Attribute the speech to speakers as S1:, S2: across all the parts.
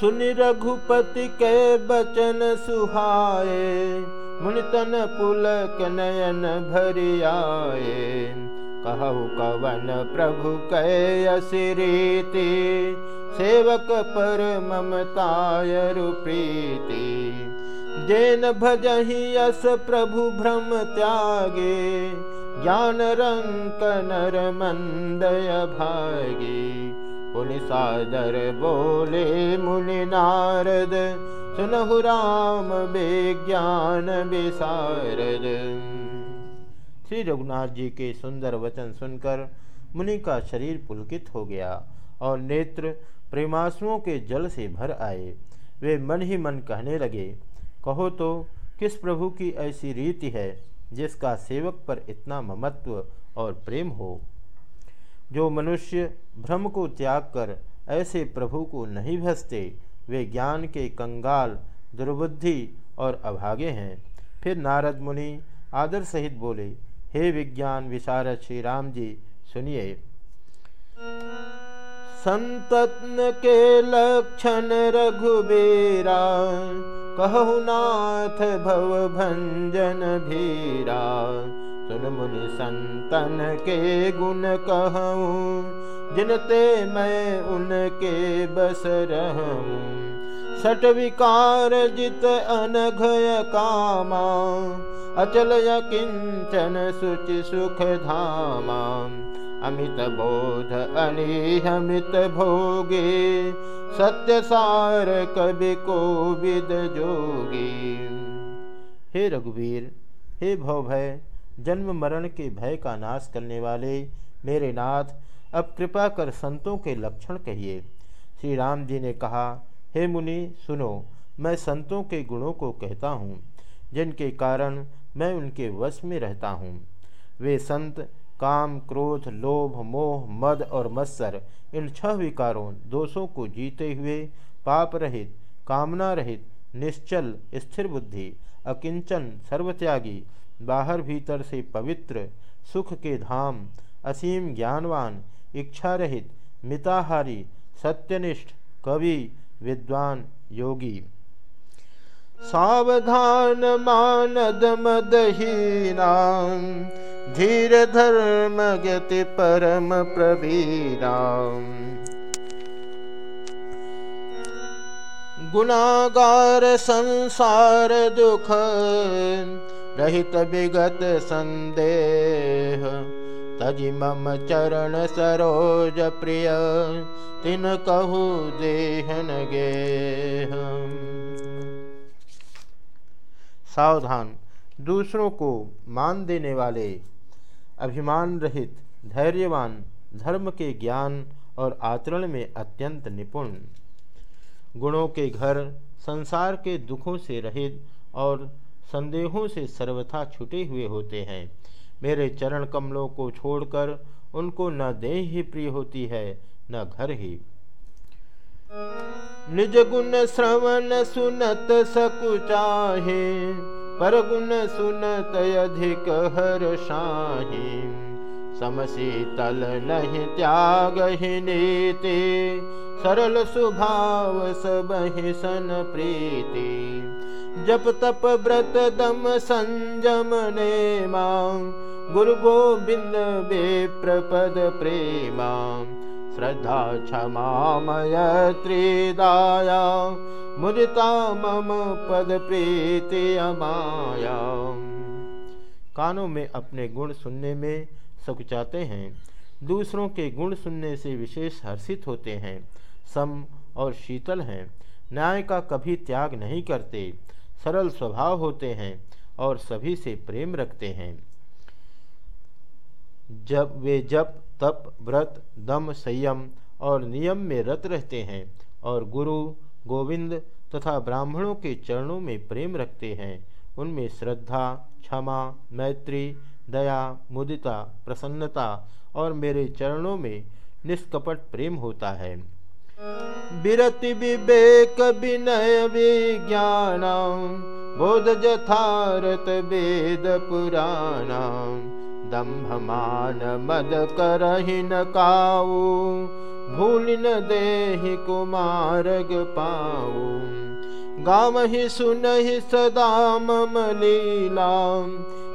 S1: सुनि रघुपति के बचन सुहाए मुनितन पुलक नयन भरियाए कहु कवन प्रभु कै असिरीति सेवक पर ममताय प्रीति जेन भजहि यस प्रभु भ्रम त्यागे ज्ञान रंक नर मंदय भागे पुनि सादर बोले, मुनि नारद, सुनहु राम विज्ञान विशारद श्री रघुनाथ जी के सुंदर वचन सुनकर मुनि का शरीर पुलकित हो गया और नेत्र प्रेमासुओं के जल से भर आए। वे मन ही मन कहने लगे, कहो तो किस प्रभु की ऐसी रीति है जिसका सेवक पर इतना ममत्व और प्रेम हो? जो मनुष्य भ्रम को त्याग कर ऐसे प्रभु को नहीं भसते वे ज्ञान के कंगाल, दुर्बुद्धि और अभागे हैं। फिर नारद मुनि आदर सहित बोले, हे विज्ञान विशारद श्री राम जी, सुनिए। संतत्न के लक्षण रघुबीरा, कहु नाथ भव भंजन भीरा सुन मुनि संतन के गुण कहूँ, जिनते मैं उनके बस रहूँ। सट विकार जित अनघय कामा, अचल किंचन सुचि सुख धामा। अमित बोध अनिहमित भोगे, सत्य सार कवि को विद जोगी। हे रघुवीर, हे भव भय जन्म मरण के भय का नाश करने वाले, मेरे नाथ, अब कृपा कर संतों के लक्षण कहिए। श्री राम जी ने कहा, हे मुनि, सुनो, मैं संतों के गुणों को कहता हूँ, जिनके कारण मैं उनके वश में रहता हूँ। वे संत, काम, क्रोध, लोभ, मोह, मद और मत्सर, इन छह विकारों, दोषों को जीते हुए, पाप रहित, कामना रहित, निश्चल, स्थिर बुद्धि, अकिंचन, सर्वत्यागी बाहर भीतर से पवित्र, सुख के धाम, असीम ज्ञानवान इच्छा रहित मिताहारी, सत्यनिष्ठ, कवि, विद्वान, योगी। सावधान मानद मदहीना धीर धर्म गति परम प्रवीरा गुनागार संसार दुख रहित विगत संदेह। तजि मम चरण सरोज प्रिय, तिन कहु देहन गेह। सावधान, दूसरों को मान देने वाले, अभिमान रहित, धैर्यवान, धर्म के ज्ञान और आचरण में अत्यंत निपुण। गुणों के घर, संसार के दुखों से रहित और संदेहों से सर्वथा छुटे हुए होते हैं। मेरे चरण कमलों को छोड़कर उनको न देह ही प्रिय होती है, न घर ही। निज गुण श्रवण सुनत सकुचाहे पर गुण सुनत अधिक हर शाही। समशीतल नहीं त्याग ही नीति, सरल स्वभाव सब सन प्रीति। जप तप व्रत दम संजम ने माँ, गुरु गोविंद बे प्रपद प्रेमा, श्रद्धा क्षमामय त्रिदाया, मुदिता मम पद प्रीति अमाया। कानों में अपने गुण सुनने में सकुचाते हैं, दूसरों के गुण सुनने से विशेष हर्षित होते हैं, सम और शीतल हैं, न्याय का कभी त्याग नहीं करते सरल स्वभाव होते हैं और सभी से प्रेम रखते हैं। जब वे जप, तप, व्रत, दम, संयम और नियम में रत रहते हैं और गुरु, गोविंद तथा ब्राह्मणों के चरणों में प्रेम रखते हैं, उनमें श्रद्धा, क्षमा, मैत्री, दया, मुदिता, प्रसन्नता और मेरे चरणों में निष्कपट प्रेम होता है। रति विवेकविनय विज्ञानं बोध यथा रथ वेद पुराणं दम्भमान मदकरहि न काउ न देहि कुमारग पा गामहि सुनहि सदा मम लीलां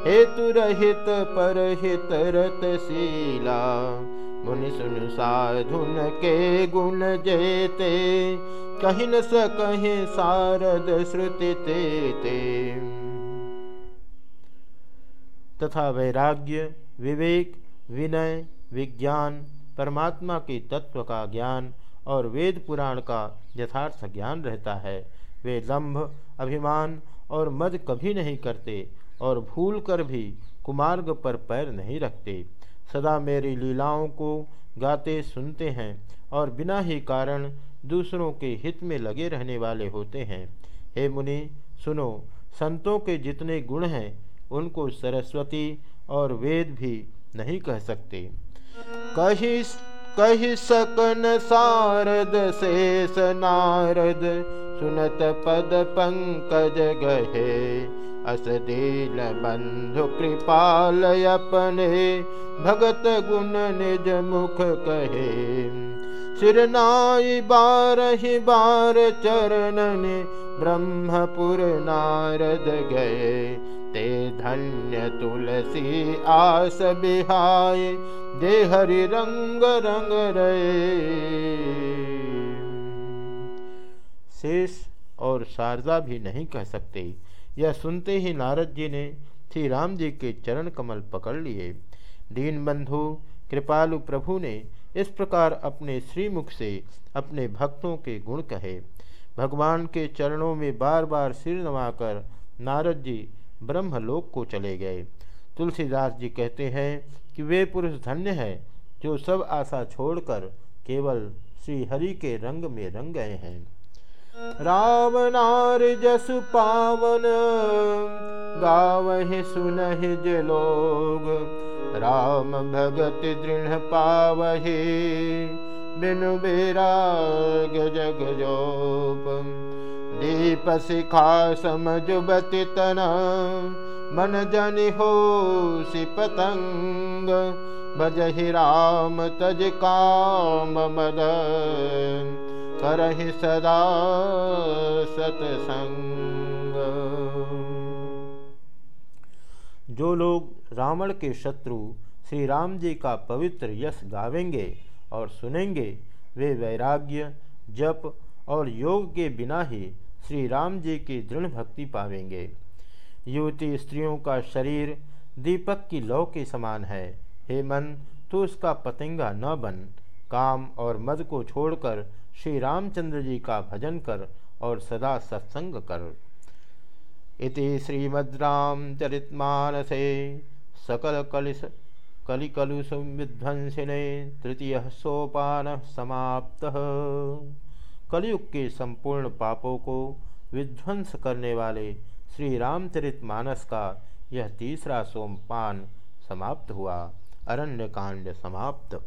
S1: हेतुरहित परहित रतशीला मुनि सुन साधुन के गुण जेते कहीं न सकहे सारद श्रुति ते। तथा वैराग्य, विवेक, विनय, विज्ञान, परमात्मा के तत्व का ज्ञान और वेद पुराण का यथार्थ ज्ञान रहता है वे लंभ, अभिमान और मद कभी नहीं करते और भूल कर भी कुमार्ग पर पैर नहीं रखते सदा मेरी लीलाओं को गाते सुनते हैं और बिना ही कारण दूसरों के हित में लगे रहने वाले होते हैं। हे मुनि, सुनो, संतों के जितने गुण हैं, उनको सरस्वती और वेद भी नहीं कह सकते। कही कही सकन सारद शेष नारद, सुनत पद पंकज गहे। अस दीन बंधु कृपाल अपने भगत गुण निज मुख कहे। सिरनाई बारहि बार चरणन ब्रह्मपुर नारद गए। ते धन्य तुलसी आस बिहाय दे हरि रंग रंग रे शेष और शारदा भी नहीं कह सकते। यह सुनते ही नारद जी ने श्री राम जी के चरण कमल पकड़ लिए। दीन बंधु, कृपालु प्रभु ने इस प्रकार अपने श्रीमुख से अपने भक्तों के गुण कहे। भगवान के चरणों में बार बार सिर नवाकर नारद जी ब्रह्मलोक को चले गए। तुलसीदास जी कहते हैं कि वे पुरुष धन्य है जो सब आशा छोड़कर केवल श्री हरि के रंग में रंग गए हैं। रावणार जसु पावन गावहि सुनहि लोग। राम भगत दृढ़ पावहि बिनु बेराग जग जोप। दीप शिखा समजुबति तन मन जनि हो सि पतंग भजहि राम तज काम मद करहि सदा सतसंग। जो लोग रावण के शत्रु श्री राम जी का पवित्र यश गावेंगे और सुनेंगे, वे वैराग्य, जप और योग के बिना ही श्री राम जी की दृढ़ भक्ति पावेंगे। युवती स्त्रियों का शरीर दीपक की लौ के समान है। हे मन तो उसका पतंगा न बन। काम और मद को छोड़कर श्री रामचंद्र जी का भजन कर और सदा सत्संग कर। इति श्रीमद्रामचरितमानसे सकल कलिश कलिकलुष विध्वंसिने तृतीय सोपान समाप्त। कलयुग के संपूर्ण पापों को विध्वंस करने वाले श्री रामचरित मानस का यह तीसरा सोमपान समाप्त हुआ। अरण्यकांड समाप्त।